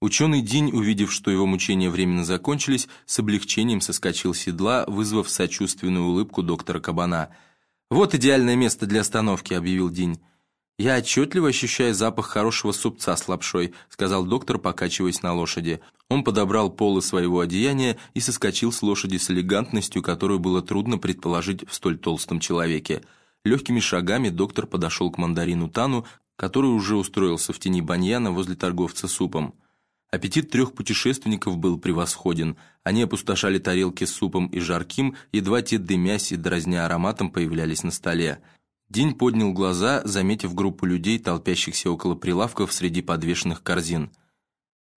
Ученый Динь, увидев, что его мучения временно закончились, с облегчением соскочил с седла, вызвав сочувственную улыбку доктора Кабана. «Вот идеальное место для остановки», — объявил Динь. «Я отчетливо ощущаю запах хорошего супца с лапшой», — сказал доктор, покачиваясь на лошади. Он подобрал полы своего одеяния и соскочил с лошади с элегантностью, которую было трудно предположить в столь толстом человеке. Легкими шагами доктор подошел к мандарину Тану, который уже устроился в тени баньяна возле торговца супом. Аппетит трех путешественников был превосходен. Они опустошали тарелки с супом и жарким, едва те дымясь и дразня ароматом появлялись на столе. День поднял глаза, заметив группу людей, толпящихся около прилавков среди подвешенных корзин.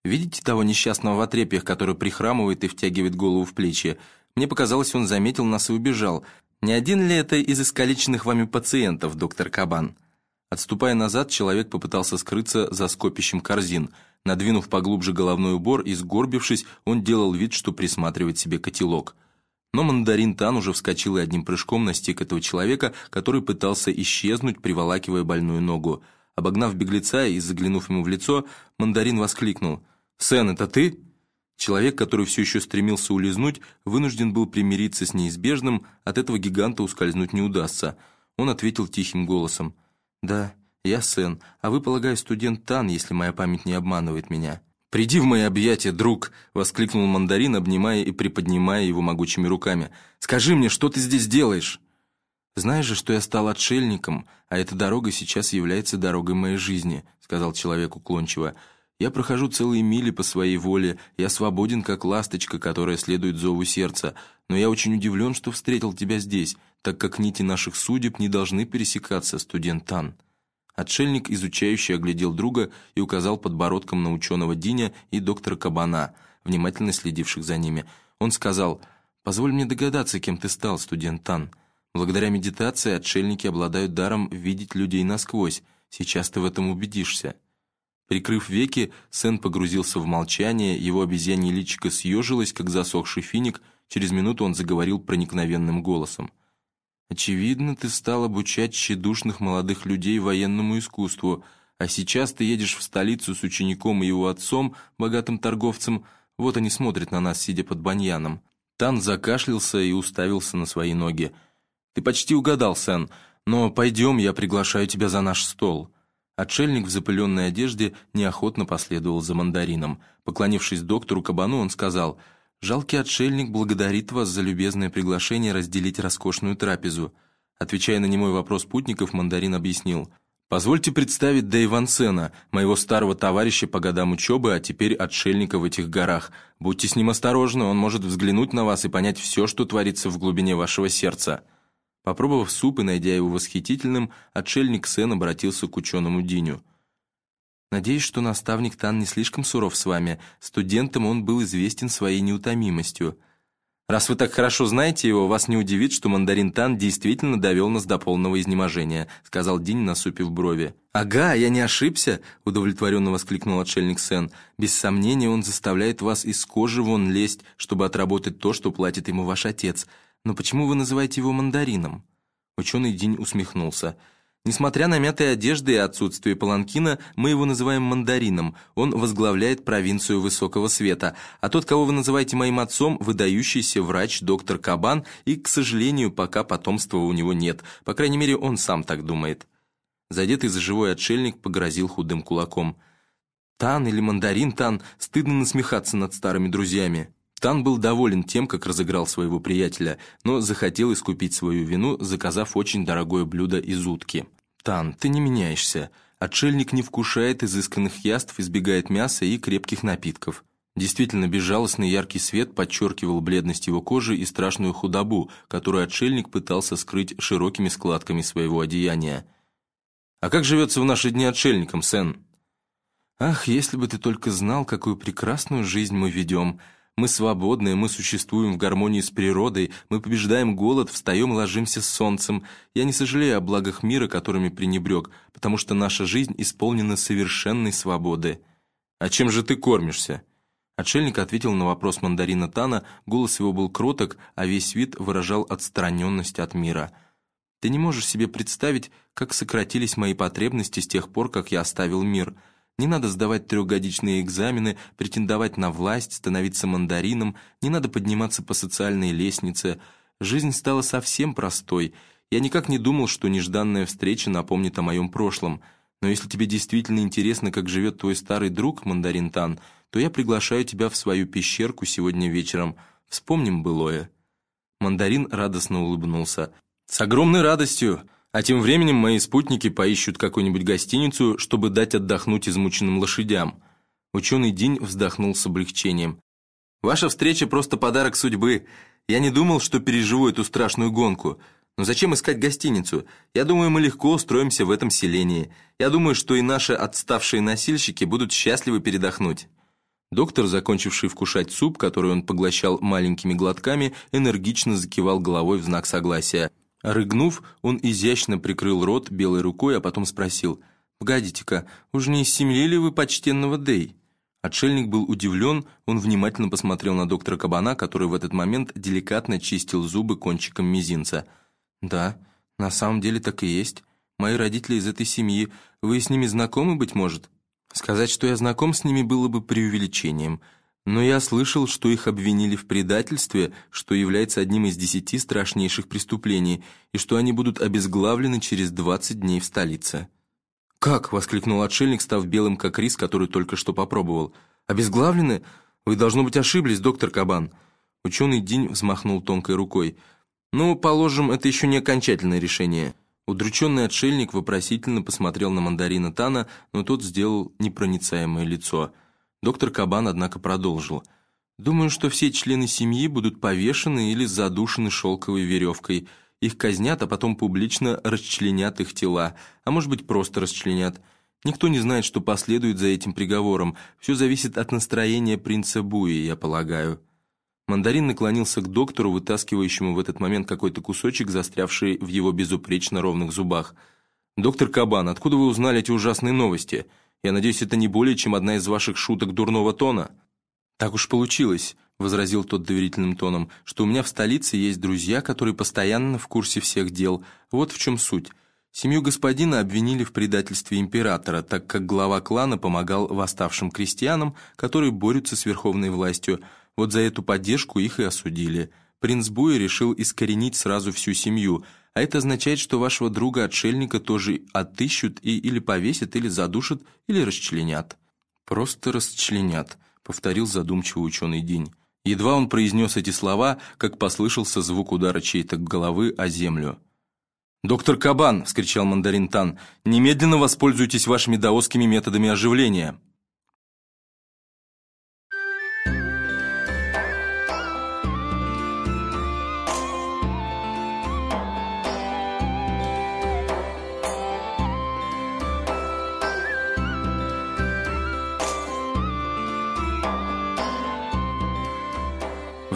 «Видите того несчастного в отрепьях, который прихрамывает и втягивает голову в плечи? Мне показалось, он заметил нас и убежал. Не один ли это из искалеченных вами пациентов, доктор Кабан?» Отступая назад, человек попытался скрыться за скопищем корзин – Надвинув поглубже головной убор и сгорбившись, он делал вид, что присматривает себе котелок. Но мандарин Тан уже вскочил и одним прыжком настиг этого человека, который пытался исчезнуть, приволакивая больную ногу. Обогнав беглеца и заглянув ему в лицо, мандарин воскликнул. «Сен, это ты?» Человек, который все еще стремился улизнуть, вынужден был примириться с неизбежным, от этого гиганта ускользнуть не удастся. Он ответил тихим голосом. «Да, «Я Сен, а вы, полагаю, студент Тан, если моя память не обманывает меня». «Приди в мои объятия, друг!» — воскликнул мандарин, обнимая и приподнимая его могучими руками. «Скажи мне, что ты здесь делаешь?» «Знаешь же, что я стал отшельником, а эта дорога сейчас является дорогой моей жизни», — сказал человек уклончиво. «Я прохожу целые мили по своей воле, я свободен, как ласточка, которая следует зову сердца, но я очень удивлен, что встретил тебя здесь, так как нити наших судеб не должны пересекаться, студент Тан». Отшельник, изучающий, оглядел друга и указал подбородком на ученого Диня и доктора Кабана, внимательно следивших за ними. Он сказал, «Позволь мне догадаться, кем ты стал, студент Тан. Благодаря медитации отшельники обладают даром видеть людей насквозь. Сейчас ты в этом убедишься». Прикрыв веки, Сен погрузился в молчание, его обезьянье личико съежилось, как засохший финик, через минуту он заговорил проникновенным голосом. Очевидно, ты стал обучать тщедушных молодых людей военному искусству, а сейчас ты едешь в столицу с учеником и его отцом, богатым торговцем. Вот они смотрят на нас, сидя под баньяном». Тан закашлялся и уставился на свои ноги. «Ты почти угадал, Сэн, но пойдем, я приглашаю тебя за наш стол». Отшельник в запыленной одежде неохотно последовал за мандарином. Поклонившись доктору Кабану, он сказал – Жалкий отшельник благодарит вас за любезное приглашение разделить роскошную трапезу. Отвечая на немой вопрос путников, мандарин объяснил. «Позвольте представить Дэйван Сена, моего старого товарища по годам учебы, а теперь отшельника в этих горах. Будьте с ним осторожны, он может взглянуть на вас и понять все, что творится в глубине вашего сердца». Попробовав суп и найдя его восхитительным, отшельник Сен обратился к ученому Диню. Надеюсь, что наставник Тан не слишком суров с вами. Студентам он был известен своей неутомимостью. Раз вы так хорошо знаете его, вас не удивит, что мандарин Тан действительно довел нас до полного изнеможения», сказал Динь, насупив брови. «Ага, я не ошибся», удовлетворенно воскликнул отшельник Сен. «Без сомнения, он заставляет вас из кожи вон лезть, чтобы отработать то, что платит ему ваш отец. Но почему вы называете его мандарином?» Ученый Динь усмехнулся. Несмотря на мятые одежды и отсутствие паланкина, мы его называем мандарином. Он возглавляет провинцию высокого света. А тот, кого вы называете моим отцом, выдающийся врач доктор Кабан, и, к сожалению, пока потомства у него нет. По крайней мере, он сам так думает. Задетый за живой отшельник погрозил худым кулаком. «Тан или мандарин Тан, стыдно насмехаться над старыми друзьями». Тан был доволен тем, как разыграл своего приятеля, но захотел искупить свою вину, заказав очень дорогое блюдо из утки. «Тан, ты не меняешься. Отшельник не вкушает изысканных яств, избегает мяса и крепких напитков». Действительно, безжалостный яркий свет подчеркивал бледность его кожи и страшную худобу, которую отшельник пытался скрыть широкими складками своего одеяния. «А как живется в наши дни отшельникам, Сен?» «Ах, если бы ты только знал, какую прекрасную жизнь мы ведем!» Мы свободные, мы существуем в гармонии с природой, мы побеждаем голод, встаем и ложимся с солнцем. Я не сожалею о благах мира, которыми пренебрег, потому что наша жизнь исполнена совершенной свободы. А чем же ты кормишься?» Отшельник ответил на вопрос мандарина Тана, голос его был кроток, а весь вид выражал отстраненность от мира. «Ты не можешь себе представить, как сократились мои потребности с тех пор, как я оставил мир. Не надо сдавать трехгодичные экзамены, претендовать на власть, становиться мандарином, не надо подниматься по социальной лестнице. Жизнь стала совсем простой. Я никак не думал, что нежданная встреча напомнит о моем прошлом. Но если тебе действительно интересно, как живет твой старый друг, мандарин Тан, то я приглашаю тебя в свою пещерку сегодня вечером. Вспомним былое». Мандарин радостно улыбнулся. «С огромной радостью! А тем временем мои спутники поищут какую-нибудь гостиницу, чтобы дать отдохнуть измученным лошадям». Ученый День вздохнул с облегчением. «Ваша встреча просто подарок судьбы. Я не думал, что переживу эту страшную гонку. Но зачем искать гостиницу? Я думаю, мы легко устроимся в этом селении. Я думаю, что и наши отставшие носильщики будут счастливы передохнуть». Доктор, закончивший вкушать суп, который он поглощал маленькими глотками, энергично закивал головой в знак согласия. Рыгнув, он изящно прикрыл рот белой рукой, а потом спросил, «Погодите-ка, уж не из семьи ли вы почтенного Дэй?» Отшельник был удивлен, он внимательно посмотрел на доктора Кабана, который в этот момент деликатно чистил зубы кончиком мизинца. «Да, на самом деле так и есть. Мои родители из этой семьи. Вы с ними знакомы, быть может?» Сказать, что я знаком с ними, было бы преувеличением – но я слышал, что их обвинили в предательстве, что является одним из десяти страшнейших преступлений, и что они будут обезглавлены через двадцать дней в столице». «Как?» — воскликнул отшельник, став белым, как рис, который только что попробовал. «Обезглавлены? Вы, должно быть, ошиблись, доктор Кабан». Ученый Динь взмахнул тонкой рукой. «Ну, положим, это еще не окончательное решение». Удрученный отшельник вопросительно посмотрел на мандарина Тана, но тот сделал непроницаемое лицо — Доктор Кабан, однако, продолжил. «Думаю, что все члены семьи будут повешены или задушены шелковой веревкой. Их казнят, а потом публично расчленят их тела, а может быть, просто расчленят. Никто не знает, что последует за этим приговором. Все зависит от настроения принца Буи, я полагаю». Мандарин наклонился к доктору, вытаскивающему в этот момент какой-то кусочек, застрявший в его безупречно ровных зубах. «Доктор Кабан, откуда вы узнали эти ужасные новости?» Я надеюсь, это не более, чем одна из ваших шуток дурного тона?» «Так уж получилось», — возразил тот доверительным тоном, «что у меня в столице есть друзья, которые постоянно в курсе всех дел. Вот в чем суть. Семью господина обвинили в предательстве императора, так как глава клана помогал восставшим крестьянам, которые борются с верховной властью. Вот за эту поддержку их и осудили. Принц Буя решил искоренить сразу всю семью — а это означает, что вашего друга-отшельника тоже отыщут и или повесят, или задушат, или расчленят». «Просто расчленят», — повторил задумчивый ученый День. Едва он произнес эти слова, как послышался звук удара чьей-то головы о землю. «Доктор Кабан!» — вскричал мандарин Тан. «Немедленно воспользуйтесь вашими даосскими методами оживления!»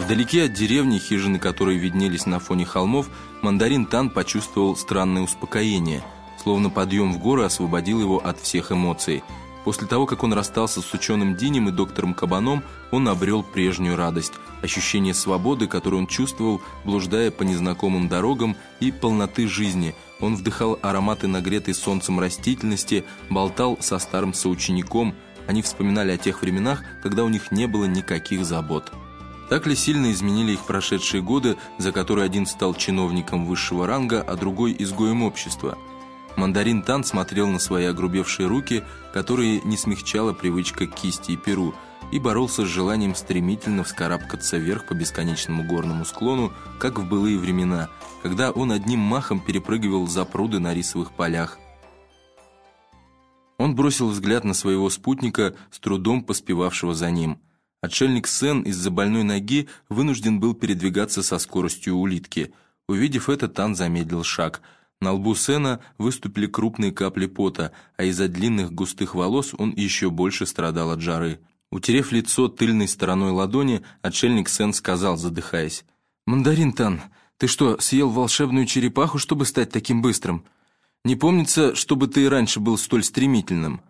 Вдалеке от деревни, хижины которые виднелись на фоне холмов, мандарин Тан почувствовал странное успокоение, словно подъем в горы освободил его от всех эмоций. После того, как он расстался с ученым Динем и доктором Кабаном, он обрел прежнюю радость, ощущение свободы, которое он чувствовал, блуждая по незнакомым дорогам, и полноты жизни. Он вдыхал ароматы нагретой солнцем растительности, болтал со старым соучеником. Они вспоминали о тех временах, когда у них не было никаких забот. Так ли сильно изменили их прошедшие годы, за которые один стал чиновником высшего ранга, а другой – изгоем общества? Мандарин Тан смотрел на свои огрубевшие руки, которые не смягчала привычка к кисти и перу, и боролся с желанием стремительно вскарабкаться вверх по бесконечному горному склону, как в былые времена, когда он одним махом перепрыгивал за пруды на рисовых полях. Он бросил взгляд на своего спутника, с трудом поспевавшего за ним – Отшельник Сен из-за больной ноги вынужден был передвигаться со скоростью улитки. Увидев это, Тан замедлил шаг. На лбу Сена выступили крупные капли пота, а из-за длинных густых волос он еще больше страдал от жары. Утерев лицо тыльной стороной ладони, отшельник Сен сказал, задыхаясь, «Мандарин Тан, ты что, съел волшебную черепаху, чтобы стать таким быстрым? Не помнится, чтобы ты и раньше был столь стремительным».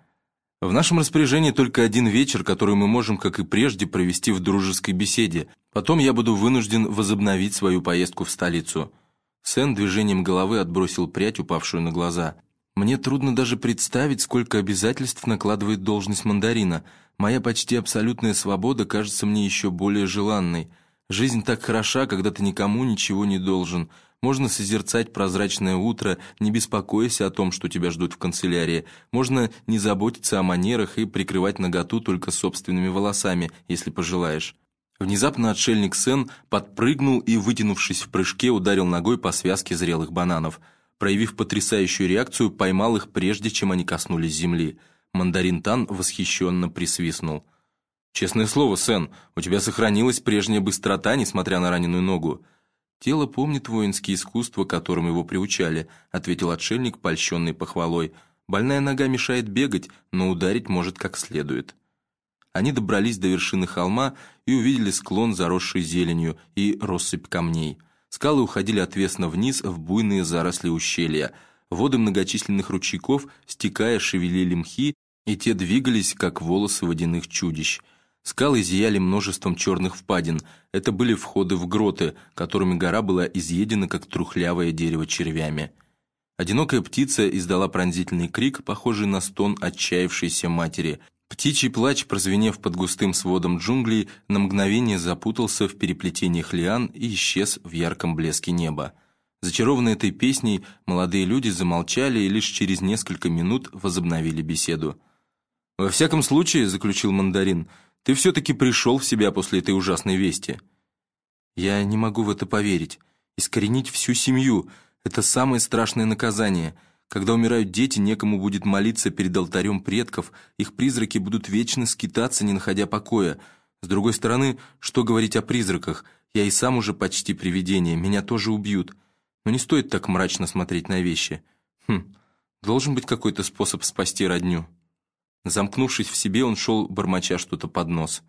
В нашем распоряжении только один вечер, который мы можем, как и прежде, провести в дружеской беседе. Потом я буду вынужден возобновить свою поездку в столицу». Сэн движением головы отбросил прядь, упавшую на глаза. Мне трудно даже представить, сколько обязательств накладывает должность мандарина. Моя почти абсолютная свобода кажется мне еще более желанной. Жизнь так хороша, когда ты никому ничего не должен. Можно созерцать прозрачное утро, не беспокоясь о том, что тебя ждут в канцелярии. Можно не заботиться о манерах и прикрывать наготу только собственными волосами, если пожелаешь. Внезапно отшельник Сен подпрыгнул и, вытянувшись в прыжке, ударил ногой по связке зрелых бананов – проявив потрясающую реакцию, поймал их прежде, чем они коснулись земли. Мандарин Тан восхищенно присвистнул. «Честное слово, Сен, у тебя сохранилась прежняя быстрота, несмотря на раненую ногу». «Тело помнит воинские искусства, которым его приучали», ответил отшельник, польщенный похвалой. «Больная нога мешает бегать, но ударить может как следует». Они добрались до вершины холма и увидели склон, заросший зеленью, и россыпь камней – Скалы уходили отвесно вниз в буйные заросли ущелья. Воды многочисленных ручейков, стекая, шевелили мхи, и те двигались, как волосы водяных чудищ. Скалы зияли множеством черных впадин. Это были входы в гроты, которыми гора была изъедена, как трухлявое дерево червями. Одинокая птица издала пронзительный крик, похожий на стон отчаявшейся матери, Птичий плач, прозвенев под густым сводом джунглей, на мгновение запутался в переплетениях лиан и исчез в ярком блеске неба. Зачарованные этой песней, молодые люди замолчали и лишь через несколько минут возобновили беседу. «Во всяком случае», — заключил мандарин, — «ты все-таки пришел в себя после этой ужасной вести». «Я не могу в это поверить. Искоренить всю семью — это самое страшное наказание». Когда умирают дети, некому будет молиться перед алтарем предков, их призраки будут вечно скитаться, не находя покоя. С другой стороны, что говорить о призраках? Я и сам уже почти привидение, меня тоже убьют. Но не стоит так мрачно смотреть на вещи. Хм, должен быть какой-то способ спасти родню. Замкнувшись в себе, он шел, бормоча что-то под нос.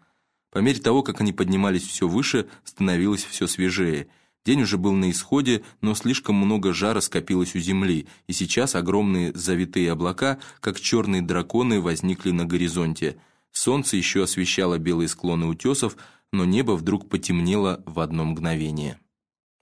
По мере того, как они поднимались все выше, становилось все свежее – День уже был на исходе, но слишком много жара скопилось у земли, и сейчас огромные завитые облака, как черные драконы, возникли на горизонте. Солнце еще освещало белые склоны утесов, но небо вдруг потемнело в одно мгновение.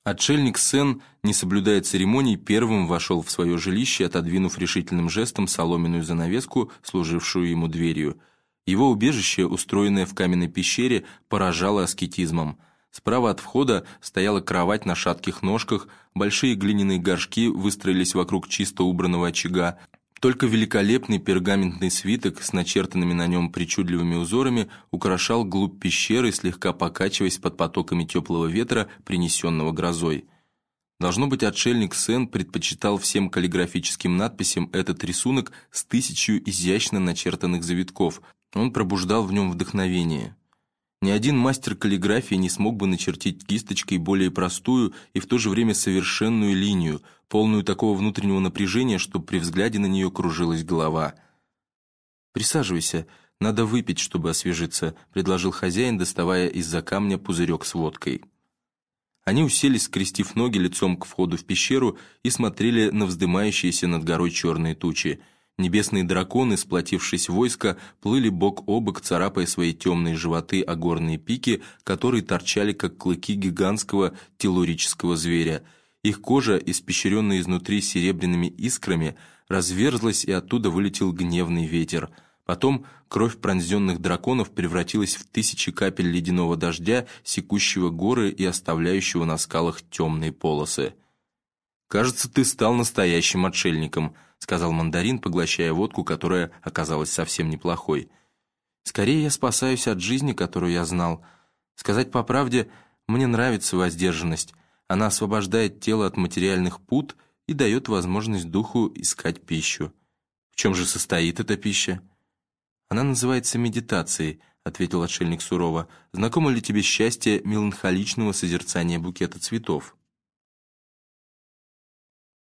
Отшельник Сен, не соблюдая церемоний, первым вошел в свое жилище, отодвинув решительным жестом соломенную занавеску, служившую ему дверью. Его убежище, устроенное в каменной пещере, поражало аскетизмом – Справа от входа стояла кровать на шатких ножках, большие глиняные горшки выстроились вокруг чисто убранного очага. Только великолепный пергаментный свиток с начертанными на нем причудливыми узорами украшал глубь пещеры, слегка покачиваясь под потоками теплого ветра, принесенного грозой. Должно быть, отшельник Сен предпочитал всем каллиграфическим надписям этот рисунок с тысячью изящно начертанных завитков. Он пробуждал в нем вдохновение. Ни один мастер каллиграфии не смог бы начертить кисточкой более простую и в то же время совершенную линию, полную такого внутреннего напряжения, что при взгляде на нее кружилась голова. «Присаживайся, надо выпить, чтобы освежиться», — предложил хозяин, доставая из-за камня пузырек с водкой. Они уселись, скрестив ноги лицом к входу в пещеру и смотрели на вздымающиеся над горой черные тучи — Небесные драконы, сплотившись войско, плыли бок о бок, царапая свои темные животы о горные пики, которые торчали, как клыки гигантского телурического зверя. Их кожа, испещренная изнутри серебряными искрами, разверзлась, и оттуда вылетел гневный ветер. Потом кровь пронзенных драконов превратилась в тысячи капель ледяного дождя, секущего горы и оставляющего на скалах темные полосы. «Кажется, ты стал настоящим отшельником», — сказал мандарин, поглощая водку, которая оказалась совсем неплохой. «Скорее я спасаюсь от жизни, которую я знал. Сказать по правде, мне нравится воздержанность. Она освобождает тело от материальных пут и дает возможность духу искать пищу. В чем же состоит эта пища?» «Она называется медитацией», — ответил отшельник сурово. «Знакомо ли тебе счастье меланхоличного созерцания букета цветов?»